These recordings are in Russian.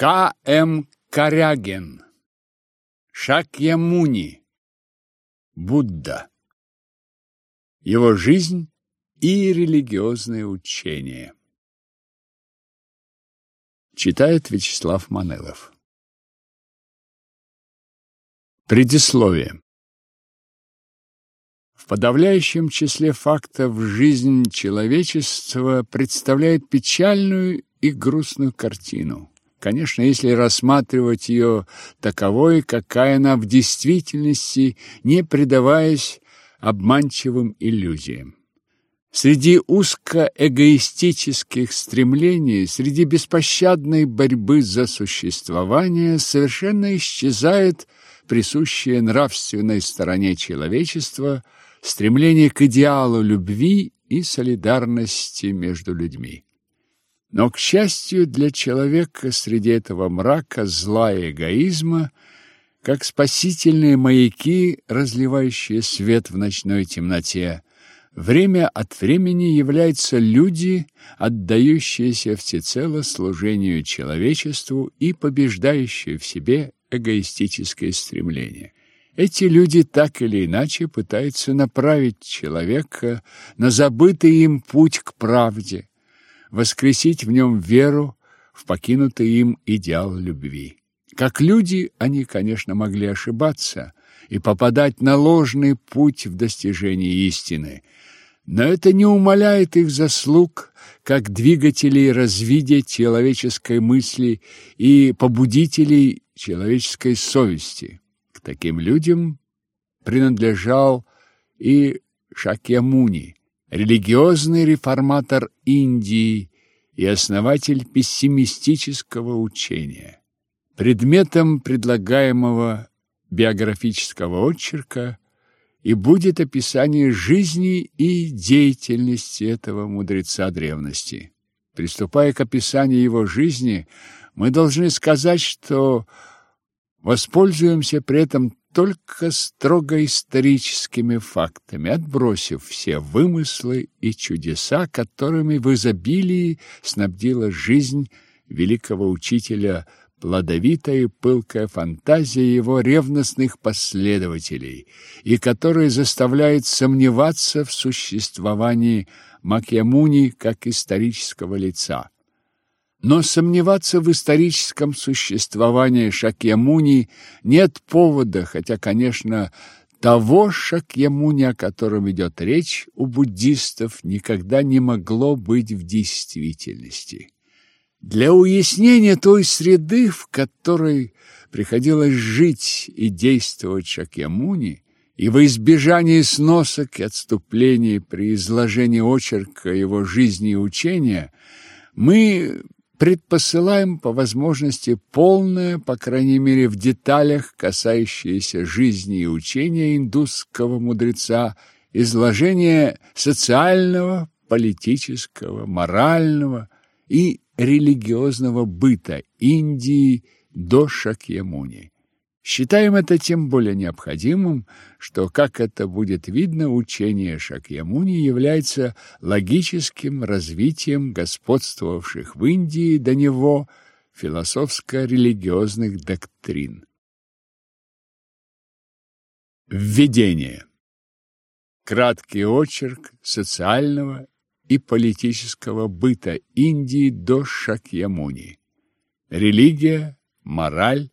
К.М. Корягин. Шакьямуни. Будда. Его жизнь и религиозные учения. Читает Вячеслав Манелов. Предисловие. В подавляющем числе фактов жизнь человечества представляет печальную и грустную картину. Конечно, если рассматривать ее таковой, какая она в действительности, не предаваясь обманчивым иллюзиям. Среди узкоэгоистических стремлений, среди беспощадной борьбы за существование совершенно исчезает присущее нравственной стороне человечества стремление к идеалу любви и солидарности между людьми. Но, к счастью для человека, среди этого мрака зла и эгоизма, как спасительные маяки, разливающие свет в ночной темноте, время от времени являются люди, отдающиеся всецело служению человечеству и побеждающие в себе эгоистическое стремление. Эти люди так или иначе пытаются направить человека на забытый им путь к правде, воскресить в нем веру в покинутый им идеал любви. Как люди, они, конечно, могли ошибаться и попадать на ложный путь в достижении истины, но это не умаляет их заслуг как двигателей развития человеческой мысли и побудителей человеческой совести. К таким людям принадлежал и Шакьямуни, религиозный реформатор Индии и основатель пессимистического учения. Предметом предлагаемого биографического очерка и будет описание жизни и деятельности этого мудреца древности. Приступая к описанию его жизни, мы должны сказать, что воспользуемся при этом только строго историческими фактами, отбросив все вымыслы и чудеса, которыми в изобилии снабдила жизнь великого учителя плодовитая и пылкая фантазия его ревностных последователей, и которые заставляют сомневаться в существовании Макьямуни как исторического лица. Но сомневаться в историческом существовании Шакьямуни нет повода, хотя, конечно, того Шакьямуни, о котором идет речь, у буддистов никогда не могло быть в действительности. Для уяснения той среды, в которой приходилось жить и действовать Шакьямуни, и во избежание сносок и отступлений при изложении очерка его жизни и учения, мы предпосылаем по возможности полное, по крайней мере в деталях, касающееся жизни и учения индусского мудреца, изложение социального, политического, морального и религиозного быта Индии до Шакьямуни. Считаем это тем более необходимым, что, как это будет видно, учение Шакьямуни является логическим развитием господствовавших в Индии до него философско-религиозных доктрин. Введение. Краткий очерк социального и политического быта Индии до Шакьямуни. Религия, мораль,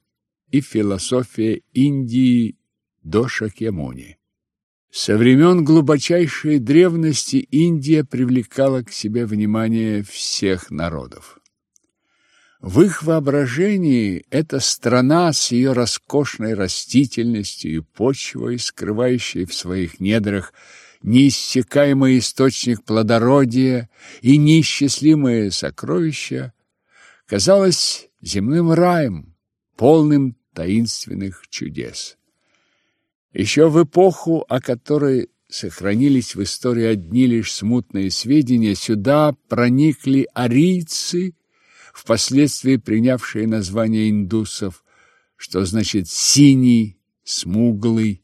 и философия Индии до Шакьямуни. Со времен глубочайшей древности Индия привлекала к себе внимание всех народов. В их воображении эта страна с ее роскошной растительностью и почвой, скрывающей в своих недрах неиссякаемый источник плодородия и неисчислимые сокровища, казалась земным раем, полным таинственных чудес. Еще в эпоху, о которой сохранились в истории одни лишь смутные сведения, сюда проникли арийцы, впоследствии принявшие название индусов, что значит «синий», «смуглый».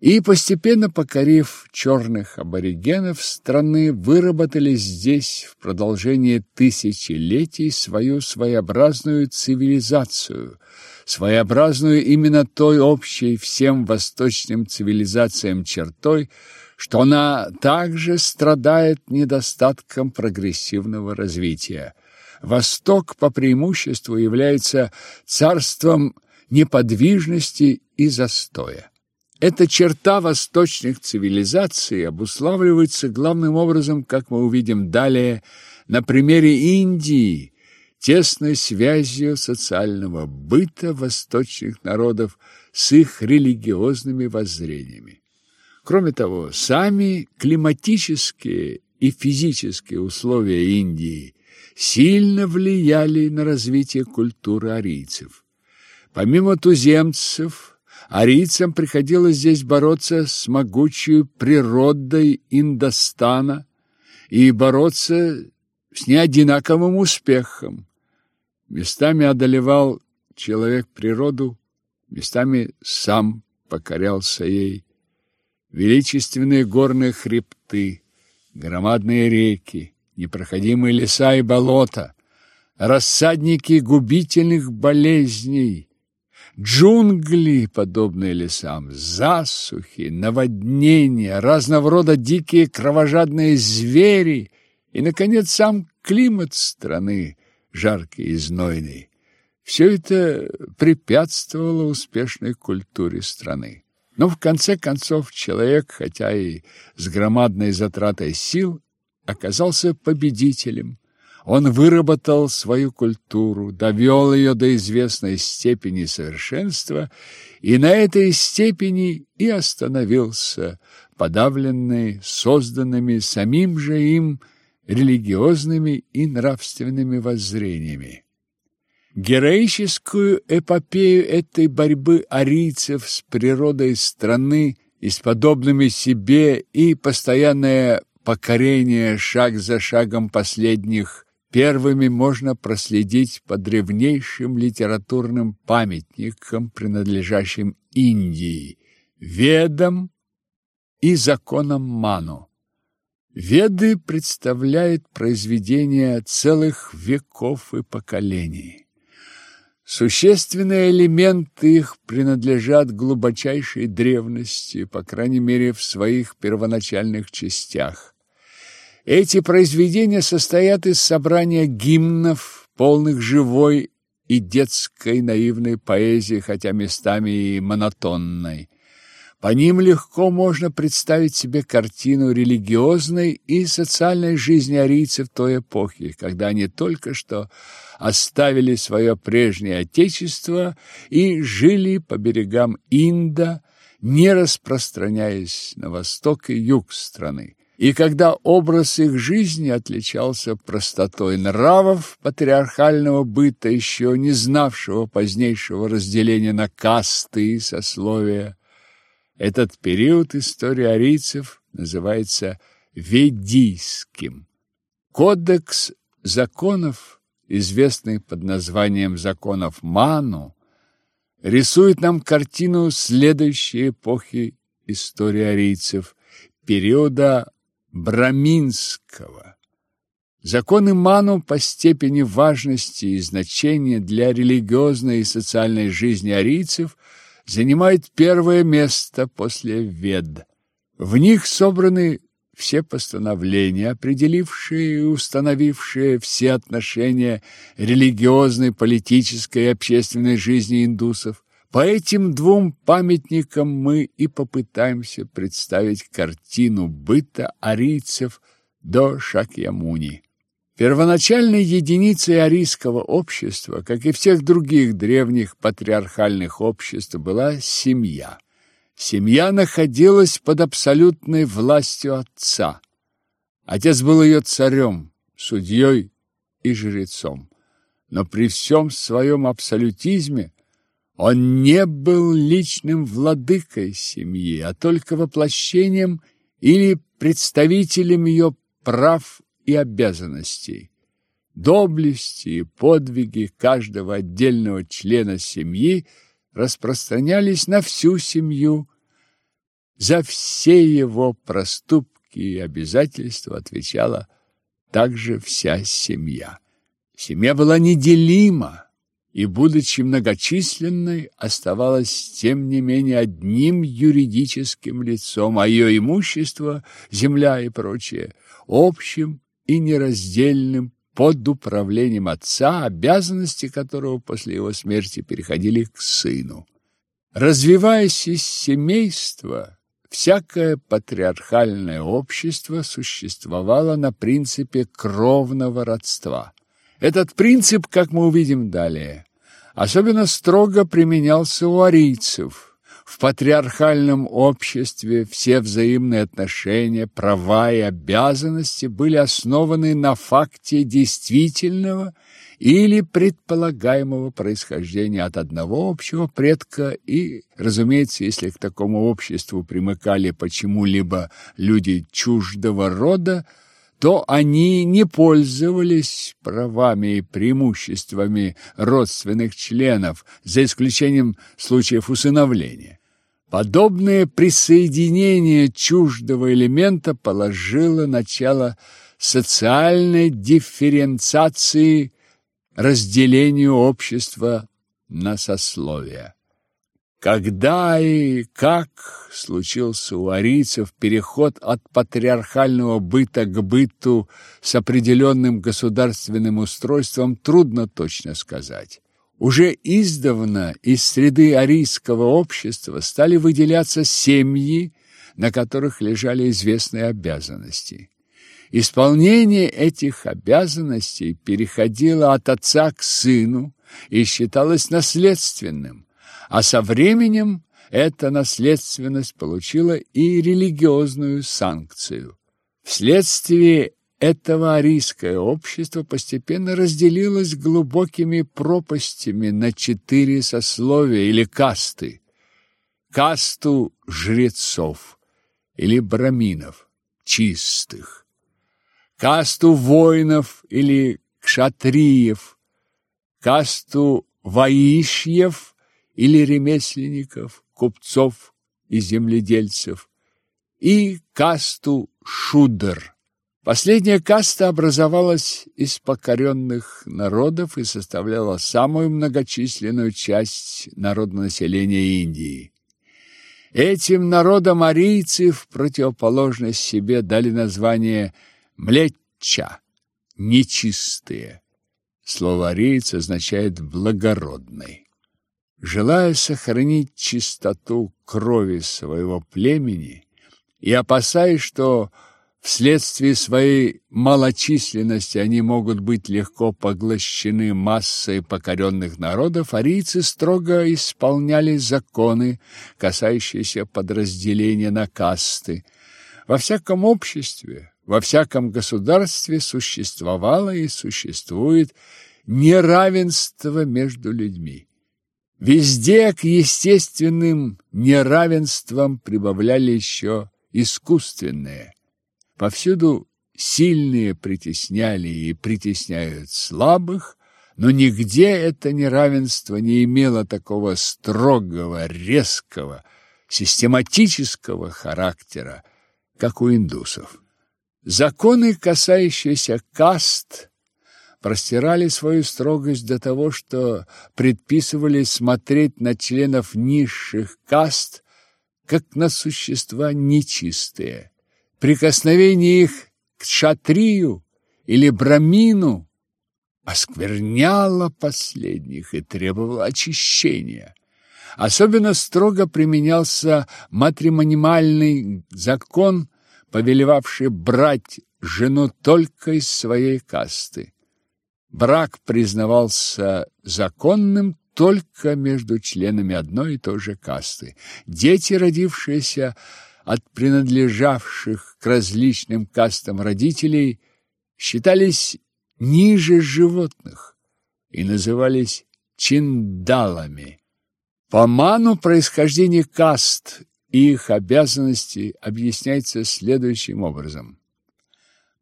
И, постепенно покорив черных аборигенов страны, выработали здесь в продолжении тысячелетий свою своеобразную цивилизацию, своеобразную именно той общей всем восточным цивилизациям чертой, что она также страдает недостатком прогрессивного развития. Восток по преимуществу является царством неподвижности и застоя. Эта черта восточных цивилизаций обуславливается главным образом, как мы увидим далее, на примере Индии, тесной связью социального быта восточных народов с их религиозными воззрениями. Кроме того, сами климатические и физические условия Индии сильно влияли на развитие культуры арийцев. Помимо туземцев, Арийцам приходилось здесь бороться с могучей природой Индостана и бороться с неодинаковым успехом. Местами одолевал человек природу, местами сам покорялся ей. Величественные горные хребты, громадные реки, непроходимые леса и болота, рассадники губительных болезней, Джунгли, подобные лесам, засухи, наводнения, разного рода дикие кровожадные звери и, наконец, сам климат страны, жаркий и знойный. Все это препятствовало успешной культуре страны. Но в конце концов человек, хотя и с громадной затратой сил, оказался победителем. Он выработал свою культуру, довел ее до известной степени совершенства и на этой степени и остановился, подавленный созданными самим же им религиозными и нравственными воззрениями. Героическую эпопею этой борьбы арийцев с природой страны и с подобными себе и постоянное покорение шаг за шагом последних Первыми можно проследить по древнейшим литературным памятникам, принадлежащим Индии, Ведам и законам Ману. Веды представляют произведения целых веков и поколений. Существенные элементы их принадлежат глубочайшей древности, по крайней мере, в своих первоначальных частях. Эти произведения состоят из собрания гимнов, полных живой и детской наивной поэзии, хотя местами и монотонной. По ним легко можно представить себе картину религиозной и социальной жизни арийцев той эпохи, когда они только что оставили свое прежнее отечество и жили по берегам Инда, не распространяясь на восток и юг страны и когда образ их жизни отличался простотой нравов патриархального быта, еще не знавшего позднейшего разделения на касты и сословия. Этот период истории арийцев называется ведийским. Кодекс законов, известный под названием законов Ману, рисует нам картину следующей эпохи истории арийцев, периода Браминского. Законы Ману по степени важности и значения для религиозной и социальной жизни арийцев занимают первое место после Вед. В них собраны все постановления, определившие и установившие все отношения религиозной, политической и общественной жизни индусов. По этим двум памятникам мы и попытаемся представить картину быта арийцев до Шакьямуни. Первоначальной единицей арийского общества, как и всех других древних патриархальных обществ, была семья. Семья находилась под абсолютной властью отца. Отец был ее царем, судьей и жрецом. Но при всем своем абсолютизме он не был личным владыкой семьи, а только воплощением или представителем ее прав и обязанностей. Доблести и подвиги каждого отдельного члена семьи распространялись на всю семью За все его проступки и обязательства отвечала также вся семья. Семья была неделима и, будучи многочисленной, оставалась, тем не менее, одним юридическим лицом, а ее имущество, земля и прочее, общим и нераздельным под управлением отца, обязанности которого после его смерти переходили к сыну. Развиваясь из семейства, всякое патриархальное общество существовало на принципе кровного родства. Этот принцип, как мы увидим далее, особенно строго применялся у арийцев – в патриархальном обществе все взаимные отношения, права и обязанности были основаны на факте действительного или предполагаемого происхождения от одного общего предка и, разумеется, если к такому обществу примыкали почему-либо люди чуждого рода, то они не пользовались правами и преимуществами родственных членов, за исключением случаев усыновления. Подобное присоединение чуждого элемента положило начало социальной дифференциации, разделению общества на сословия. Когда и как случился у арийцев переход от патриархального быта к быту с определенным государственным устройством, трудно точно сказать. Уже издавна из среды арийского общества стали выделяться семьи, на которых лежали известные обязанности. Исполнение этих обязанностей переходило от отца к сыну и считалось наследственным, а со временем эта наследственность получила и религиозную санкцию. Вследствие этого арийское общество постепенно разделилось глубокими пропастями на четыре сословия или касты. Касту жрецов или браминов, чистых, касту воинов или кшатриев, касту ваишьев или ремесленников, купцов и земледельцев, и касту шудр Последняя каста образовалась из покоренных народов и составляла самую многочисленную часть народонаселения Индии. Этим народам арийцы в противоположность себе дали название «млечча» – «нечистые». Слово «арийц» означает «благородный». Желая сохранить чистоту крови своего племени и опасаясь, что Вследствие своей малочисленности они могут быть легко поглощены массой покоренных народов, арийцы строго исполняли законы, касающиеся подразделения на касты. Во всяком обществе, во всяком государстве существовало и существует неравенство между людьми. Везде к естественным неравенствам прибавляли еще искусственные – Повсюду сильные притесняли и притесняют слабых, но нигде это неравенство не имело такого строгого, резкого, систематического характера, как у индусов. Законы, касающиеся каст, простирали свою строгость до того, что предписывали смотреть на членов низших каст как на существа нечистые. Прикосновение их к шатрию или брамину оскверняло последних и требовало очищения. Особенно строго применялся матримониальный закон, повелевавший брать жену только из своей касты. Брак признавался законным только между членами одной и той же касты. Дети, родившиеся от принадлежавших к различным кастам родителей считались ниже животных и назывались чиндалами. По ману происхождение каст и их обязанности объясняется следующим образом.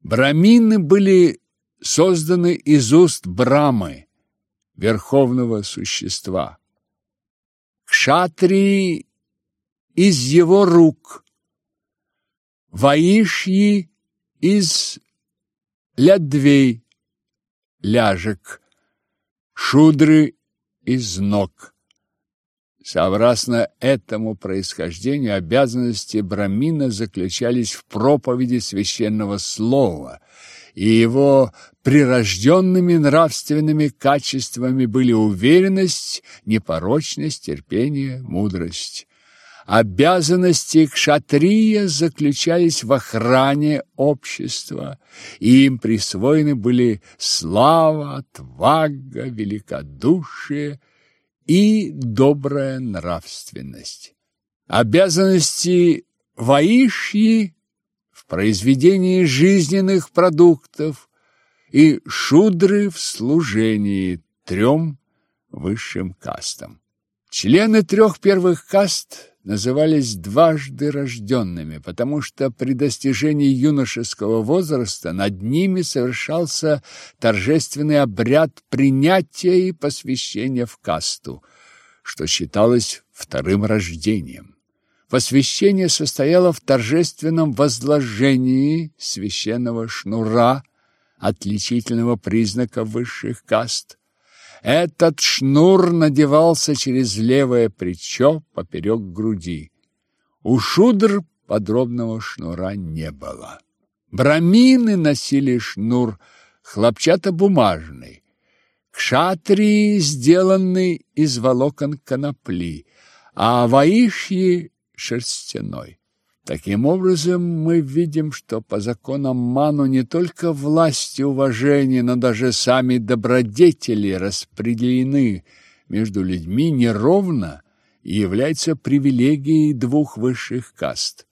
Брамины были созданы из уст Брамы, верховного существа. Кшатрии из его рук, Ваишьи из лядвей, ляжек, шудры из ног. Сообразно этому происхождению обязанности брамина заключались в проповеди священного слова, и его прирожденными нравственными качествами были уверенность, непорочность, терпение, мудрость. Обязанности кшатрия заключались в охране общества, и им присвоены были слава, отвага, великодушие и добрая нравственность. Обязанности ваишьи в произведении жизненных продуктов и шудры в служении трем высшим кастам. Члены трех первых каст назывались дважды рожденными, потому что при достижении юношеского возраста над ними совершался торжественный обряд принятия и посвящения в касту, что считалось вторым рождением. Посвящение состояло в торжественном возложении священного шнура, отличительного признака высших каст, этот шнур надевался через левое плечо поперек груди. У шудр подробного шнура не было. Брамины носили шнур хлопчатобумажный, кшатрии сделанный из волокон конопли, а ваишьи – шерстяной. Таким образом, мы видим, что по законам Ману не только власть и уважение, но даже сами добродетели распределены между людьми неровно и являются привилегией двух высших каст.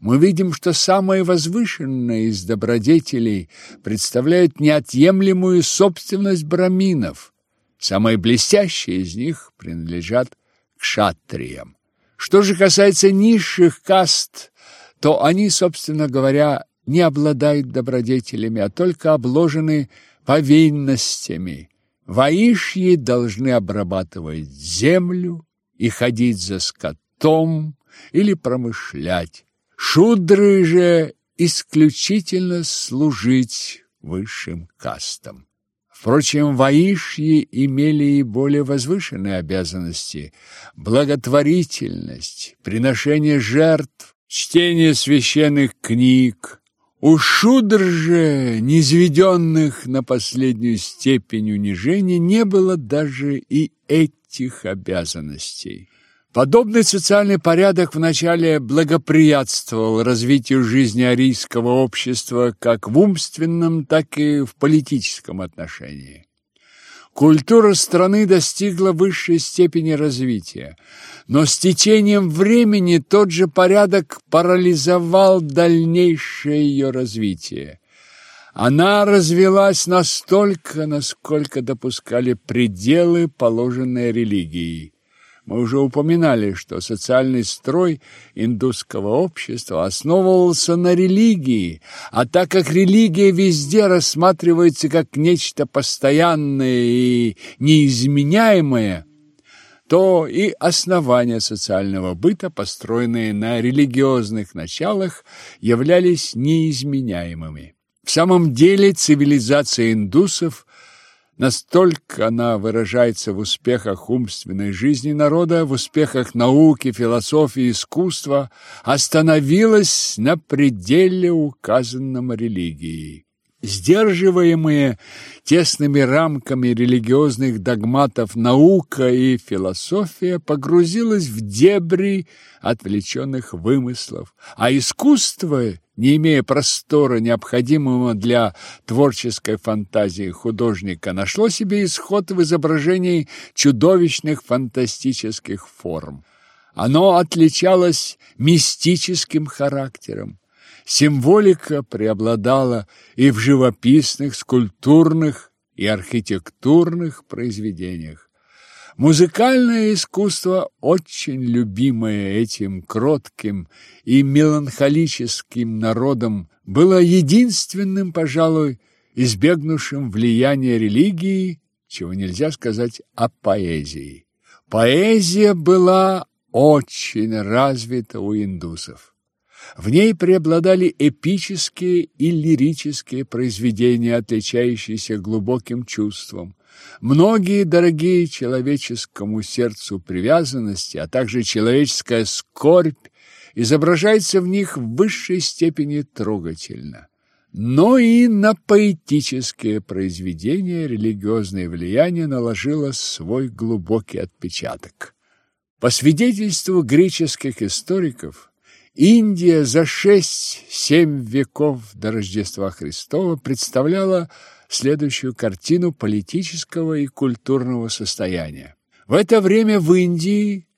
Мы видим, что самые возвышенные из добродетелей представляют неотъемлемую собственность браминов. Самые блестящие из них принадлежат к шатриям. Что же касается низших каст, то они, собственно говоря, не обладают добродетелями, а только обложены повинностями. Ваишьи должны обрабатывать землю и ходить за скотом или промышлять. Шудры же исключительно служить высшим кастам. Впрочем, ваишьи имели и более возвышенные обязанности – благотворительность, приношение жертв, чтение священных книг. У шудр же, низведенных на последнюю степень унижения, не было даже и этих обязанностей. Подобный социальный порядок вначале благоприятствовал развитию жизни арийского общества как в умственном, так и в политическом отношении. Культура страны достигла высшей степени развития, но с течением времени тот же порядок парализовал дальнейшее ее развитие. Она развилась настолько, насколько допускали пределы, положенные религией. Мы уже упоминали, что социальный строй индусского общества основывался на религии, а так как религия везде рассматривается как нечто постоянное и неизменяемое, то и основания социального быта, построенные на религиозных началах, являлись неизменяемыми. В самом деле цивилизация индусов Настолько она выражается в успехах умственной жизни народа, в успехах науки, философии, искусства, остановилась на пределе указанном религией. Сдерживаемые тесными рамками религиозных догматов наука и философия погрузилась в дебри отвлеченных вымыслов, а искусство не имея простора, необходимого для творческой фантазии художника, нашло себе исход в изображении чудовищных фантастических форм. Оно отличалось мистическим характером. Символика преобладала и в живописных, скульптурных и архитектурных произведениях. Музыкальное искусство, очень любимое этим кротким и меланхолическим народом, было единственным, пожалуй, избегнувшим влияния религии, чего нельзя сказать о поэзии. Поэзия была очень развита у индусов. В ней преобладали эпические и лирические произведения, отличающиеся глубоким чувством. Многие дорогие человеческому сердцу привязанности, а также человеческая скорбь изображается в них в высшей степени трогательно. Но и на поэтические произведения религиозное влияние наложило свой глубокий отпечаток. По свидетельству греческих историков, Индия за шесть-семь веков до Рождества Христова представляла следующую картину политического и культурного состояния. В это время в Индии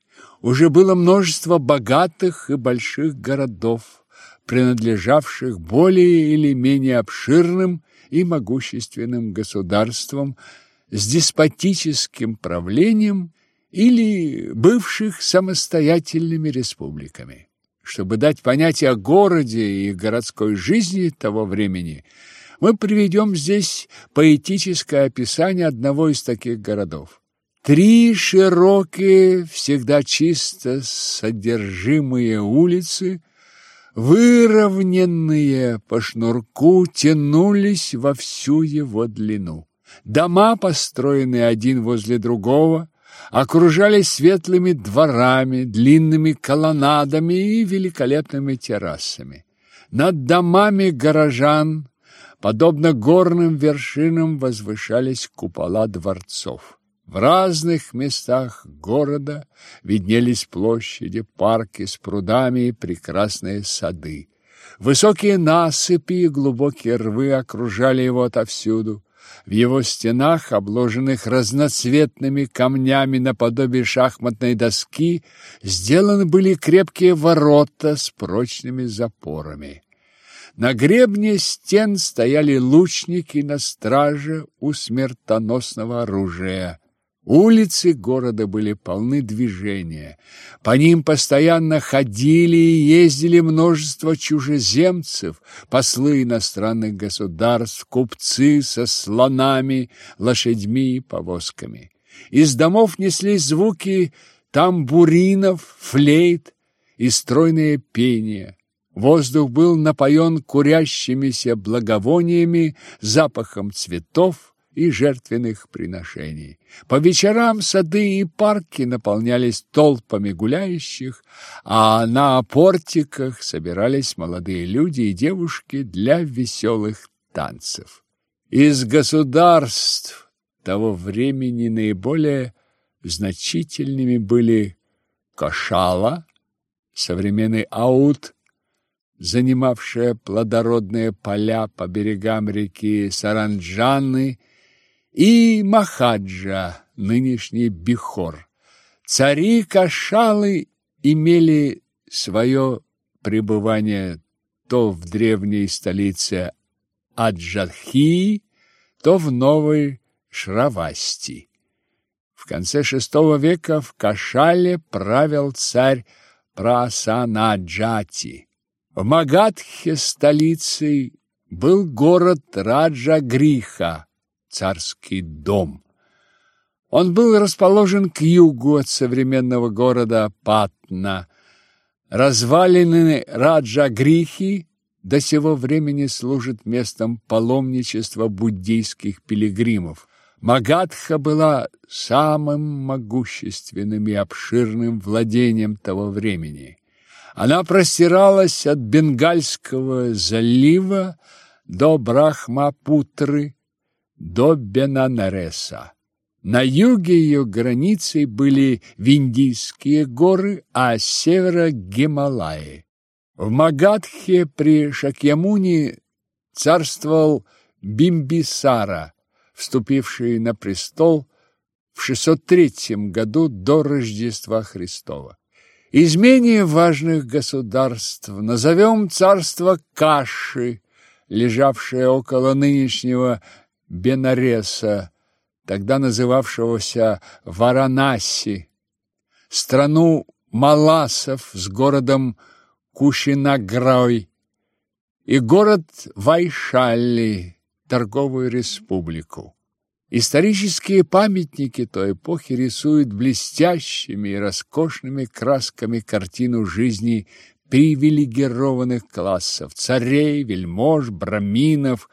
уже было множество богатых и больших городов, принадлежавших более или менее обширным и могущественным государствам с деспотическим правлением или бывших самостоятельными республиками. Чтобы дать понятие о городе и городской жизни того времени, мы приведем здесь поэтическое описание одного из таких городов. Три широкие, всегда чисто содержимые улицы, выровненные по шнурку, тянулись во всю его длину. Дома, построенные один возле другого, окружались светлыми дворами, длинными колоннадами и великолепными террасами. Над домами горожан, подобно горным вершинам, возвышались купола дворцов. В разных местах города виднелись площади, парки с прудами и прекрасные сады. Высокие насыпи и глубокие рвы окружали его отовсюду. В его стенах, обложенных разноцветными камнями наподобие шахматной доски, сделаны были крепкие ворота с прочными запорами. На гребне стен стояли лучники на страже у смертоносного оружия. Улицы города были полны движения. По ним постоянно ходили и ездили множество чужеземцев, послы иностранных государств, купцы со слонами, лошадьми и повозками. Из домов неслись звуки тамбуринов, флейт и стройное пение. Воздух был напоен курящимися благовониями, запахом цветов, и жертвенных приношений. По вечерам сады и парки наполнялись толпами гуляющих, а на портиках собирались молодые люди и девушки для веселых танцев. Из государств того времени наиболее значительными были Кошала, современный Аут, занимавшая плодородные поля по берегам реки Саранджаны и Махаджа, нынешний Бихор. Цари Кашалы имели свое пребывание то в древней столице Аджархи, то в новой Шравасти. В конце VI века в Кашале правил царь Прасанаджати. В Магадхе столицей был город Раджа-Гриха, царский дом. Он был расположен к югу от современного города Патна. Развалины Раджа-Грихи до сего времени служат местом паломничества буддийских пилигримов. Магадха была самым могущественным и обширным владением того времени. Она простиралась от Бенгальского залива до Брахмапутры, до Бенанареса. На юге ее границей были Виндийские горы, а с севера – Гималаи. В Магадхе при Шакьямуни царствовал Бимбисара, вступивший на престол в 603 году до Рождества Христова. Из менее важных государств назовем царство Каши, лежавшее около нынешнего Бенареса, тогда называвшегося Варанаси, страну маласов с городом Кушинагрой и город Вайшалли, торговую республику. Исторические памятники той эпохи рисуют блестящими и роскошными красками картину жизни привилегированных классов – царей, вельмож, браминов,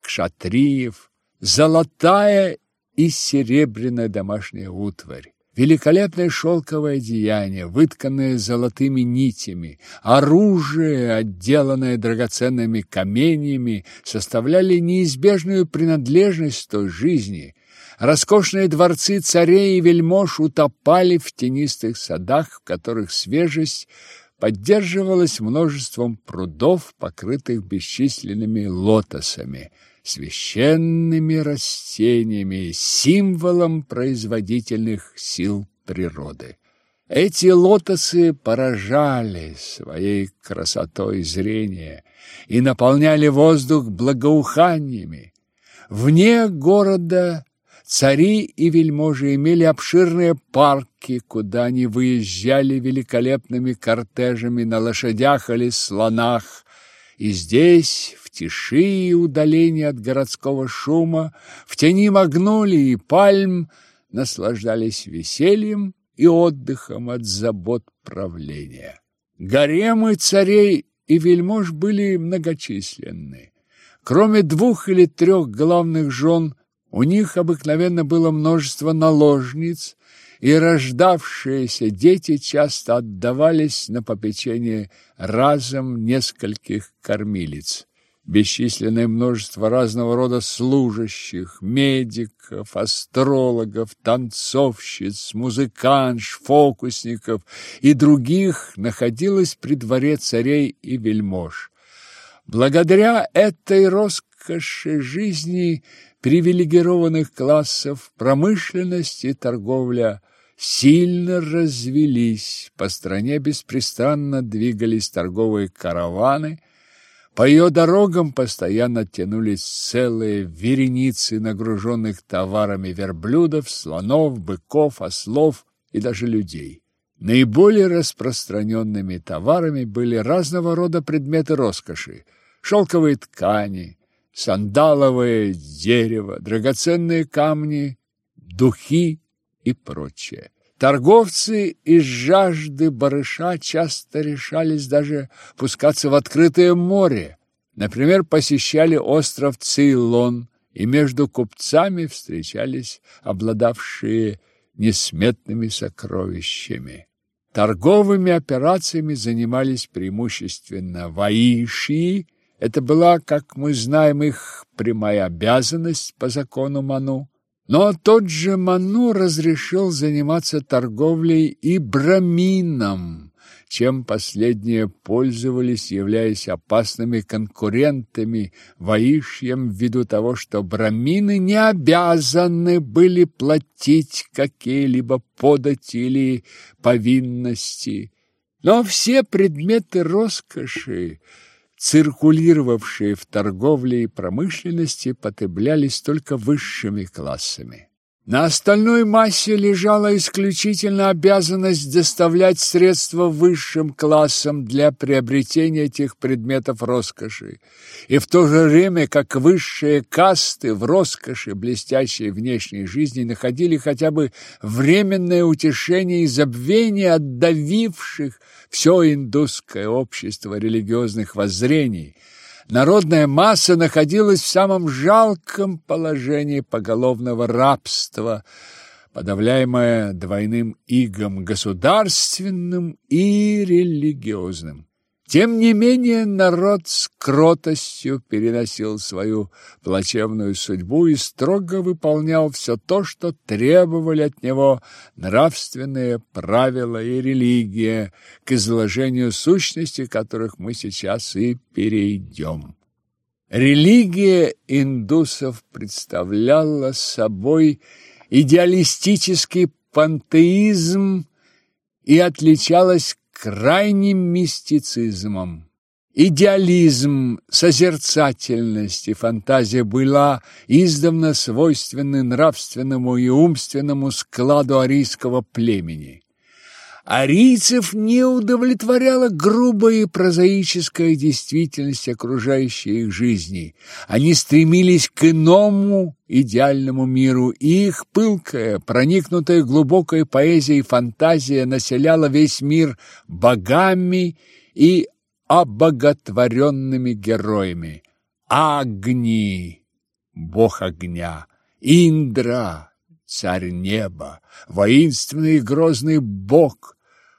кшатриев, золотая и серебряная домашняя утварь. Великолепное шелковое одеяние, вытканное золотыми нитями, оружие, отделанное драгоценными каменьями, составляли неизбежную принадлежность той жизни. Роскошные дворцы царей и вельмож утопали в тенистых садах, в которых свежесть поддерживалась множеством прудов, покрытых бесчисленными лотосами – священными растениями, символом производительных сил природы. Эти лотосы поражали своей красотой зрения и наполняли воздух благоуханиями. Вне города цари и вельможи имели обширные парки, куда они выезжали великолепными кортежами на лошадях или слонах, и здесь, тиши и удалении от городского шума, в тени магнолий и пальм наслаждались весельем и отдыхом от забот правления. Гаремы царей и вельмож были многочисленны. Кроме двух или трех главных жен, у них обыкновенно было множество наложниц, и рождавшиеся дети часто отдавались на попечение разом нескольких кормилиц бесчисленное множество разного рода служащих, медиков, астрологов, танцовщиц, музыканш, фокусников и других находилось при дворе царей и вельмож. Благодаря этой роскоши жизни привилегированных классов промышленность и торговля сильно развелись, по стране беспрестанно двигались торговые караваны – по ее дорогам постоянно тянулись целые вереницы нагруженных товарами верблюдов, слонов, быков, ослов и даже людей. Наиболее распространенными товарами были разного рода предметы роскоши, шелковые ткани, сандаловое дерево, драгоценные камни, духи и прочее. Торговцы из жажды барыша часто решались даже пускаться в открытое море. Например, посещали остров Цейлон, и между купцами встречались обладавшие несметными сокровищами. Торговыми операциями занимались преимущественно ваиши. Это была, как мы знаем, их прямая обязанность по закону Ману. Но тот же Ману разрешил заниматься торговлей и брамином, чем последние пользовались, являясь опасными конкурентами воишьям ввиду того, что брамины не обязаны были платить какие-либо подати или повинности. Но все предметы роскоши циркулировавшие в торговле и промышленности, потреблялись только высшими классами. На остальной массе лежала исключительно обязанность доставлять средства высшим классам для приобретения этих предметов роскоши. И в то же время, как высшие касты в роскоши блестящей внешней жизни находили хотя бы временное утешение и забвение от давивших все индусское общество религиозных воззрений – народная масса находилась в самом жалком положении поголовного рабства, подавляемая двойным игом государственным и религиозным. Тем не менее народ с кротостью переносил свою плачевную судьбу и строго выполнял все то, что требовали от него нравственные правила и религия, к изложению сущности которых мы сейчас и перейдем. Религия индусов представляла собой идеалистический пантеизм и отличалась крайним мистицизмом. Идеализм, созерцательность и фантазия была издавна свойственны нравственному и умственному складу арийского племени. Арийцев не удовлетворяла грубая и прозаическая действительность окружающей их жизни. Они стремились к иному идеальному миру, и их пылкая, проникнутая глубокой поэзией фантазия населяла весь мир богами и обоготворенными героями. Агни, бог огня, Индра, царь неба, воинственный и грозный бог,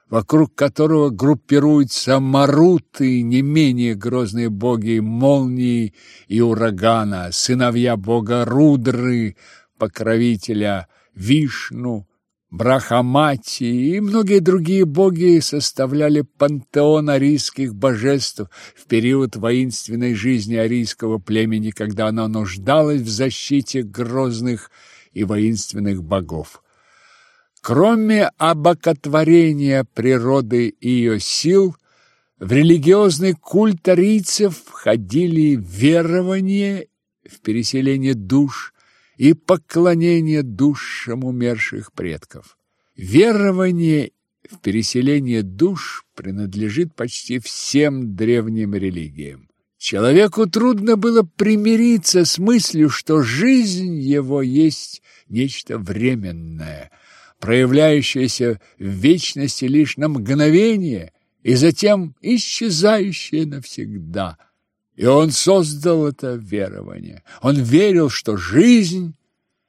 вокруг которого группируются маруты, не менее грозные боги молнии и урагана, сыновья бога Рудры, покровителя Вишну, Брахамати и многие другие боги составляли пантеон арийских божеств в период воинственной жизни арийского племени, когда оно нуждалось в защите грозных и воинственных богов. Кроме обокотворения природы и ее сил, в религиозный культ арийцев входили верование в переселение душ и поклонение душам умерших предков. Верование в переселение душ принадлежит почти всем древним религиям. Человеку трудно было примириться с мыслью, что жизнь его есть нечто временное, проявляющееся в вечности лишь на мгновение и затем исчезающее навсегда. И он создал это верование. Он верил, что жизнь,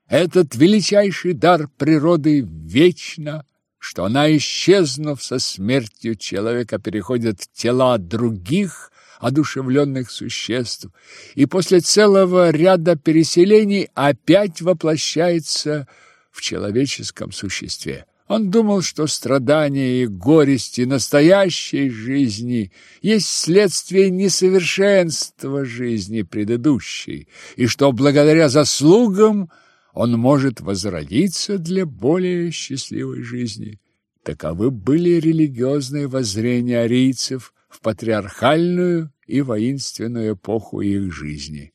этот величайший дар природы, вечна, что она, исчезнув со смертью человека, переходит в тела других одушевленных существ, и после целого ряда переселений опять воплощается в человеческом существе. Он думал, что страдания и горести настоящей жизни есть следствие несовершенства жизни предыдущей, и что благодаря заслугам он может возродиться для более счастливой жизни. Таковы были религиозные воззрения арийцев, в патриархальную и воинственную эпоху их жизни.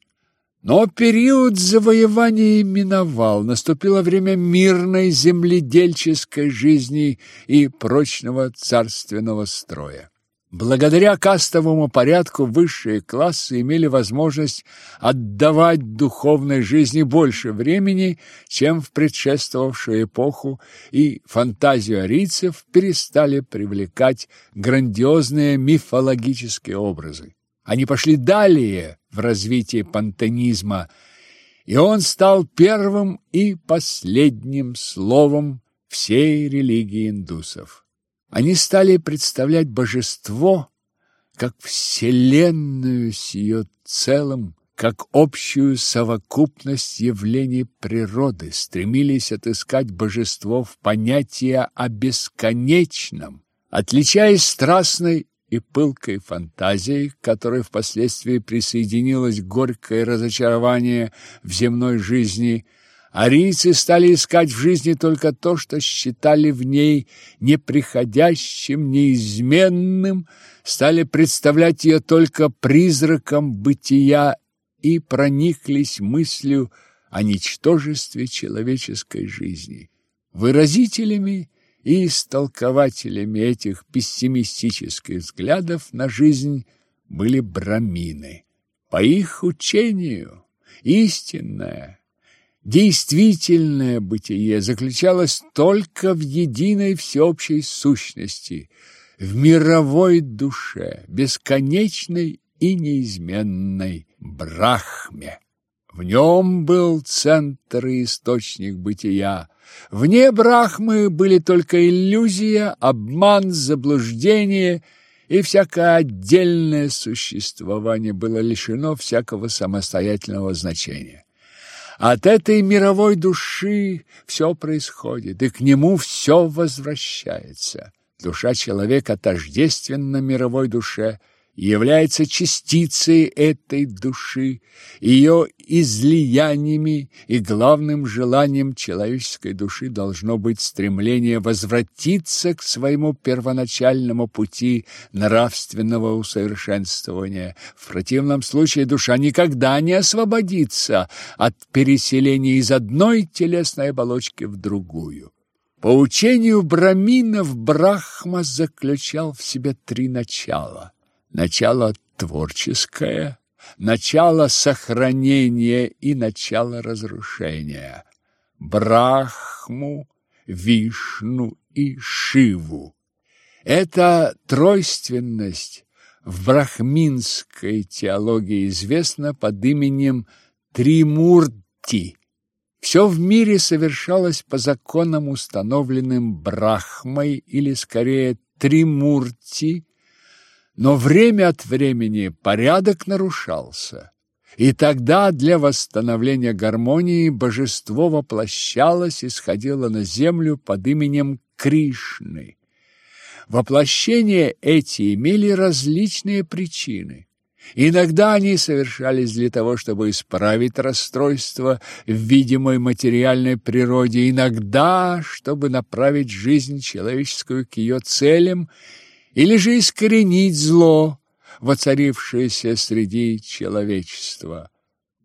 Но период завоевания миновал, наступило время мирной земледельческой жизни и прочного царственного строя. Благодаря кастовому порядку высшие классы имели возможность отдавать духовной жизни больше времени, чем в предшествовавшую эпоху, и фантазию арийцев перестали привлекать грандиозные мифологические образы. Они пошли далее в развитии пантенизма, и он стал первым и последним словом всей религии индусов. Они стали представлять божество как вселенную с ее целым, как общую совокупность явлений природы, стремились отыскать божество в понятии о бесконечном, отличаясь страстной и пылкой фантазией, к которой впоследствии присоединилось горькое разочарование в земной жизни – Арийцы стали искать в жизни только то, что считали в ней неприходящим, неизменным, стали представлять ее только призраком бытия и прониклись мыслью о ничтожестве человеческой жизни. Выразителями и истолкователями этих пессимистических взглядов на жизнь были брамины. По их учению истинная Действительное бытие заключалось только в единой всеобщей сущности, в мировой душе, бесконечной и неизменной Брахме. В нем был центр и источник бытия. Вне Брахмы были только иллюзия, обман, заблуждение, и всякое отдельное существование было лишено всякого самостоятельного значения. От этой мировой души все происходит, и к нему все возвращается. Душа человека тождественна мировой душе, является частицей этой души, ее излияниями и главным желанием человеческой души должно быть стремление возвратиться к своему первоначальному пути нравственного усовершенствования. В противном случае душа никогда не освободится от переселения из одной телесной оболочки в другую. По учению браминов Брахма заключал в себе три начала – начало творческое, начало сохранения и начало разрушения, Брахму, Вишну и Шиву. Эта тройственность в брахминской теологии известна под именем Тримурти. Все в мире совершалось по законам, установленным Брахмой, или скорее Тримурти, но время от времени порядок нарушался. И тогда для восстановления гармонии божество воплощалось и сходило на землю под именем Кришны. Воплощения эти имели различные причины. Иногда они совершались для того, чтобы исправить расстройство в видимой материальной природе, иногда, чтобы направить жизнь человеческую к ее целям или же искоренить зло, воцарившееся среди человечества.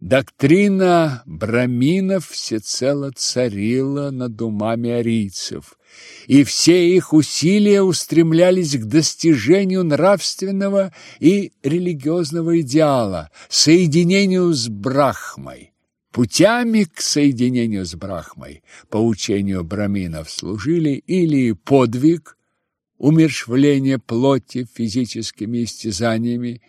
Доктрина браминов всецело царила над умами арийцев, и все их усилия устремлялись к достижению нравственного и религиозного идеала, соединению с Брахмой. Путями к соединению с Брахмой, по учению браминов, служили или подвиг, умершвление плоти физическими истязаниями,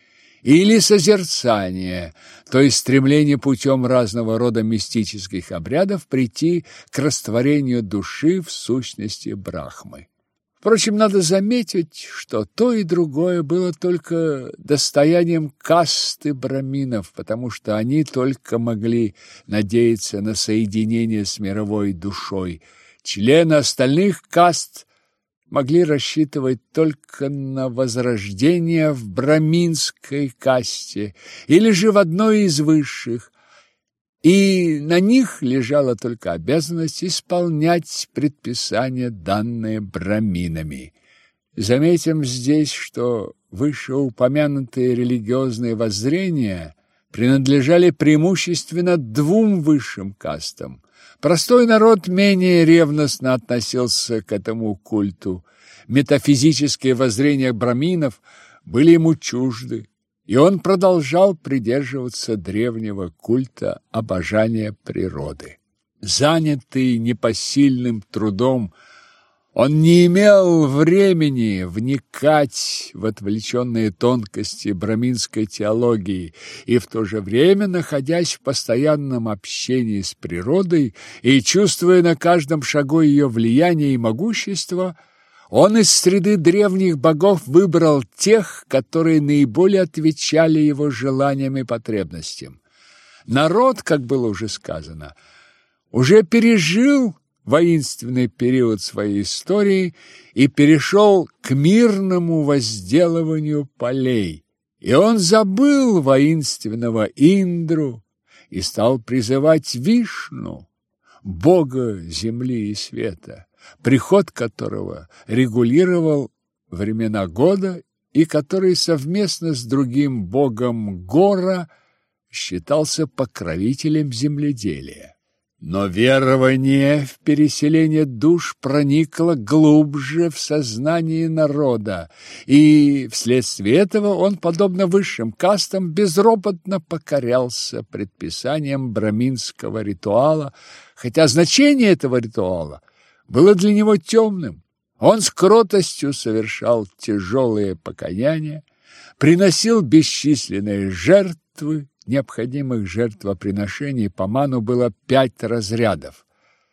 или созерцание, то есть стремление путем разного рода мистических обрядов прийти к растворению души в сущности Брахмы. Впрочем, надо заметить, что то и другое было только достоянием касты браминов, потому что они только могли надеяться на соединение с мировой душой. Члены остальных каст могли рассчитывать только на возрождение в браминской касте или же в одной из высших, и на них лежала только обязанность исполнять предписания, данные браминами. Заметим здесь, что вышеупомянутые религиозные воззрения принадлежали преимущественно двум высшим кастам Простой народ менее ревностно относился к этому культу. Метафизические воззрения браминов были ему чужды, и он продолжал придерживаться древнего культа обожания природы. Занятый непосильным трудом, он не имел времени вникать в отвлеченные тонкости браминской теологии и в то же время, находясь в постоянном общении с природой и чувствуя на каждом шагу ее влияние и могущество, он из среды древних богов выбрал тех, которые наиболее отвечали его желаниям и потребностям. Народ, как было уже сказано, уже пережил воинственный период своей истории и перешел к мирному возделыванию полей. И он забыл воинственного Индру и стал призывать Вишну, бога земли и света, приход которого регулировал времена года и который совместно с другим богом Гора считался покровителем земледелия. Но верование в переселение душ проникло глубже в сознание народа, и вследствие этого он, подобно высшим кастам, безропотно покорялся предписаниям браминского ритуала, хотя значение этого ритуала было для него темным. Он с кротостью совершал тяжелые покаяния, приносил бесчисленные жертвы, необходимых жертвоприношений по ману было пять разрядов.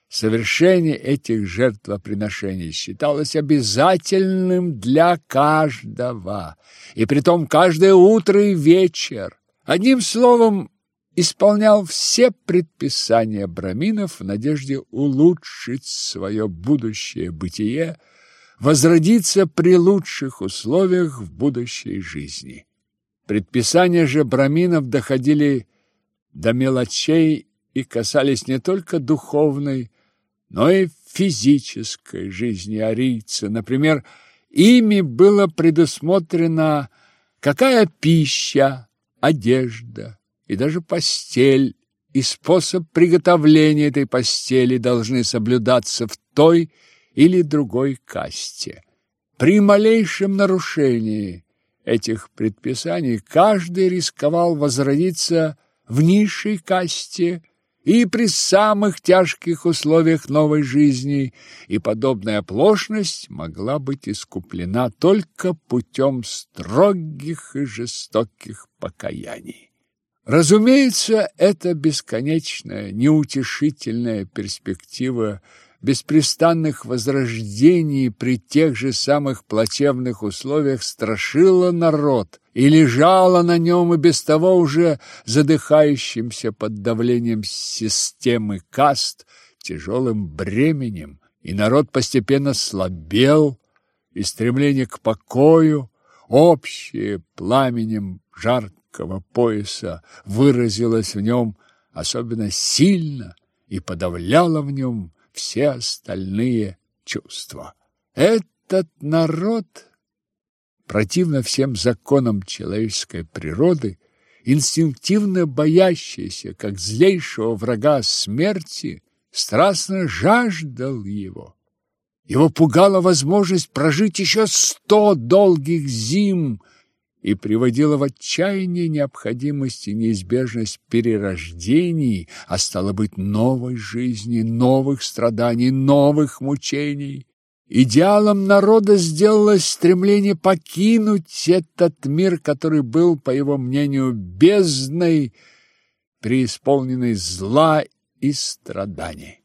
Совершение этих жертвоприношений считалось обязательным для каждого, и притом каждое утро и вечер. Одним словом, исполнял все предписания браминов в надежде улучшить свое будущее бытие, возродиться при лучших условиях в будущей жизни. Предписания же браминов доходили до мелочей и касались не только духовной, но и физической жизни арийца. Например, ими было предусмотрено, какая пища, одежда и даже постель и способ приготовления этой постели должны соблюдаться в той или другой касте. При малейшем нарушении этих предписаний каждый рисковал возродиться в низшей касте и при самых тяжких условиях новой жизни, и подобная оплошность могла быть искуплена только путем строгих и жестоких покаяний. Разумеется, эта бесконечная, неутешительная перспектива беспрестанных возрождений при тех же самых плачевных условиях страшила народ и лежала на нем и без того уже задыхающимся под давлением системы каст тяжелым бременем, и народ постепенно слабел, и стремление к покою, общее пламенем жаркого пояса, выразилось в нем особенно сильно и подавляло в нем все остальные чувства. Этот народ, противно всем законам человеческой природы, инстинктивно боящийся, как злейшего врага смерти, страстно жаждал его. Его пугала возможность прожить еще сто долгих зим – и приводила в отчаяние необходимость и неизбежность перерождений, а стало быть новой жизни, новых страданий, новых мучений. Идеалом народа сделалось стремление покинуть этот мир, который был, по его мнению, бездной, преисполненный зла и страданий.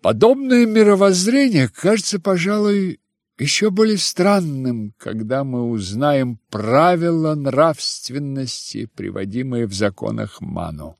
Подобное мировоззрение кажется, пожалуй, еще более странным, когда мы узнаем правила нравственности, приводимые в законах Ману.